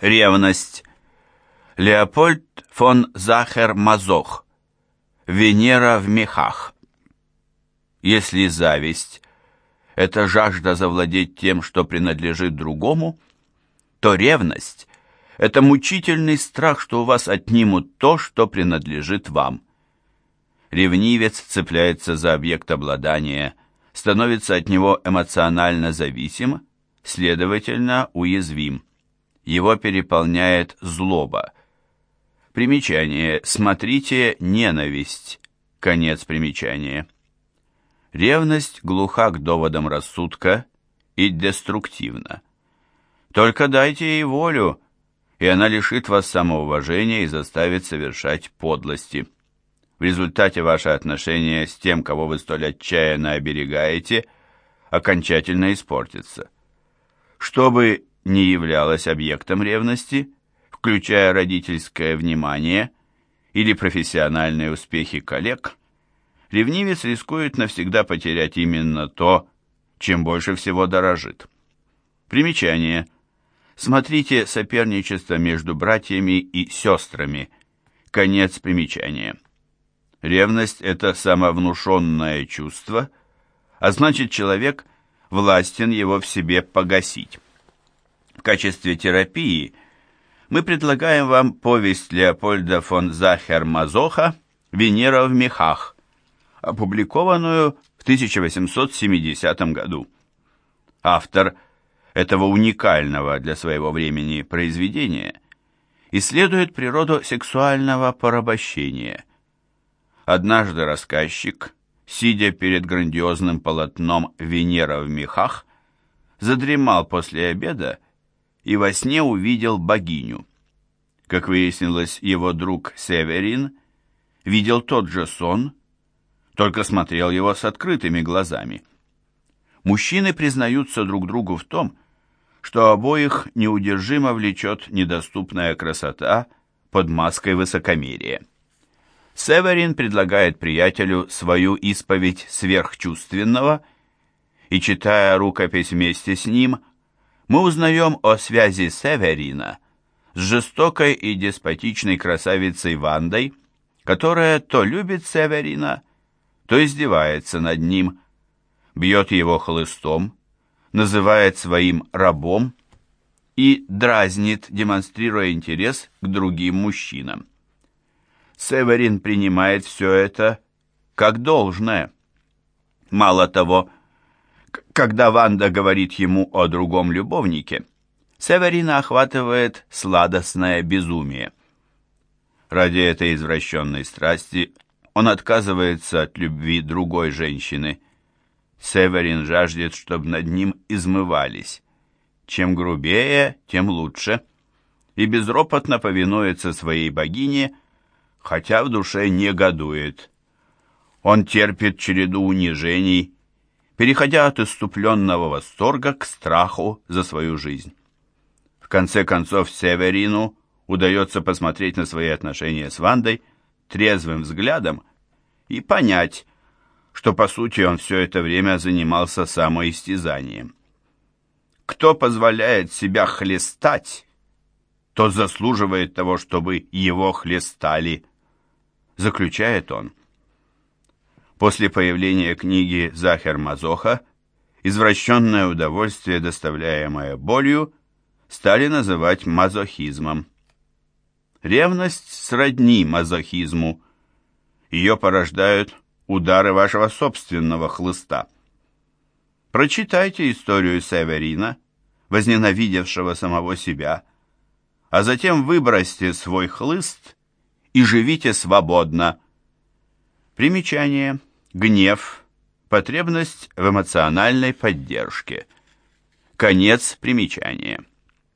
Ревность. Леопольд фон Захер-Мазох. Венера в мехах. Если зависть – это жажда завладеть тем, что принадлежит другому, то ревность – это мучительный страх, что у вас отнимут то, что принадлежит вам. Ревнивец цепляется за объект обладания, становится от него эмоционально зависим, следовательно, уязвим его переполняет злоба. Примечание. Смотрите «Ненависть». Конец примечания. Ревность глуха к доводам рассудка и деструктивна. Только дайте ей волю, и она лишит вас самоуважения и заставит совершать подлости. В результате ваше отношение с тем, кого вы столь отчаянно оберегаете, окончательно испортится. Чтобы не являлась объектом ревности, включая родительское внимание или профессиональные успехи коллег, ревнивец рискует навсегда потерять именно то, чем больше всего дорожит. Примечание. Смотрите соперничество между братьями и сестрами. Конец примечания. Ревность – это самовнушенное чувство, а значит человек властен его в себе погасить. Качестве терапии мы предлагаем вам повесть Леопольда фон Захер-Мазоха «Венера в мехах», опубликованную в 1870 году. Автор этого уникального для своего времени произведения исследует природу сексуального порабощения. Однажды рассказчик, сидя перед грандиозным полотном «Венера в мехах», задремал после обеда и во сне увидел богиню. Как выяснилось, его друг Северин видел тот же сон, только смотрел его с открытыми глазами. Мужчины признаются друг другу в том, что обоих неудержимо влечет недоступная красота под маской высокомерия. Северин предлагает приятелю свою исповедь сверхчувственного, и, читая рукопись вместе с ним, мы узнаем о связи Северина с жестокой и деспотичной красавицей Вандой, которая то любит Северина, то издевается над ним, бьет его хлыстом, называет своим рабом и дразнит, демонстрируя интерес к другим мужчинам. Северин принимает все это как должное. Мало того, когда Ванда говорит ему о другом любовнике, Северина охватывает сладостное безумие. Ради этой извращенной страсти он отказывается от любви другой женщины. Северин жаждет, чтобы над ним измывались. Чем грубее, тем лучше. И безропотно повинуется своей богине, хотя в душе негодует. Он терпит череду унижений переходя от иступленного восторга к страху за свою жизнь. В конце концов, Северину удается посмотреть на свои отношения с Вандой трезвым взглядом и понять, что, по сути, он все это время занимался самоистязанием. Кто позволяет себя хлестать, тот заслуживает того, чтобы его хлестали, заключает он. После появления книги Захер Мазоха извращенное удовольствие, доставляемое болью, стали называть мазохизмом. Ревность сродни мазохизму. Ее порождают удары вашего собственного хлыста. Прочитайте историю Северина, возненавидевшего самого себя, а затем выбросьте свой хлыст и живите свободно. Примечание гнев, потребность в эмоциональной поддержке. Конец примечания.